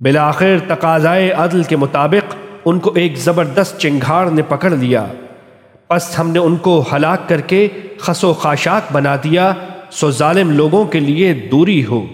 بالآخر تقاضائے عدل کے مطابق ان کو ایک زبردست چنگھاڑ نے پکڑ لیا۔ پس ہم نے ان کو ہلاک کر کے خس و خاشاک بنا دیا، سو ظالم لوگوں کے لیے دوری ہو۔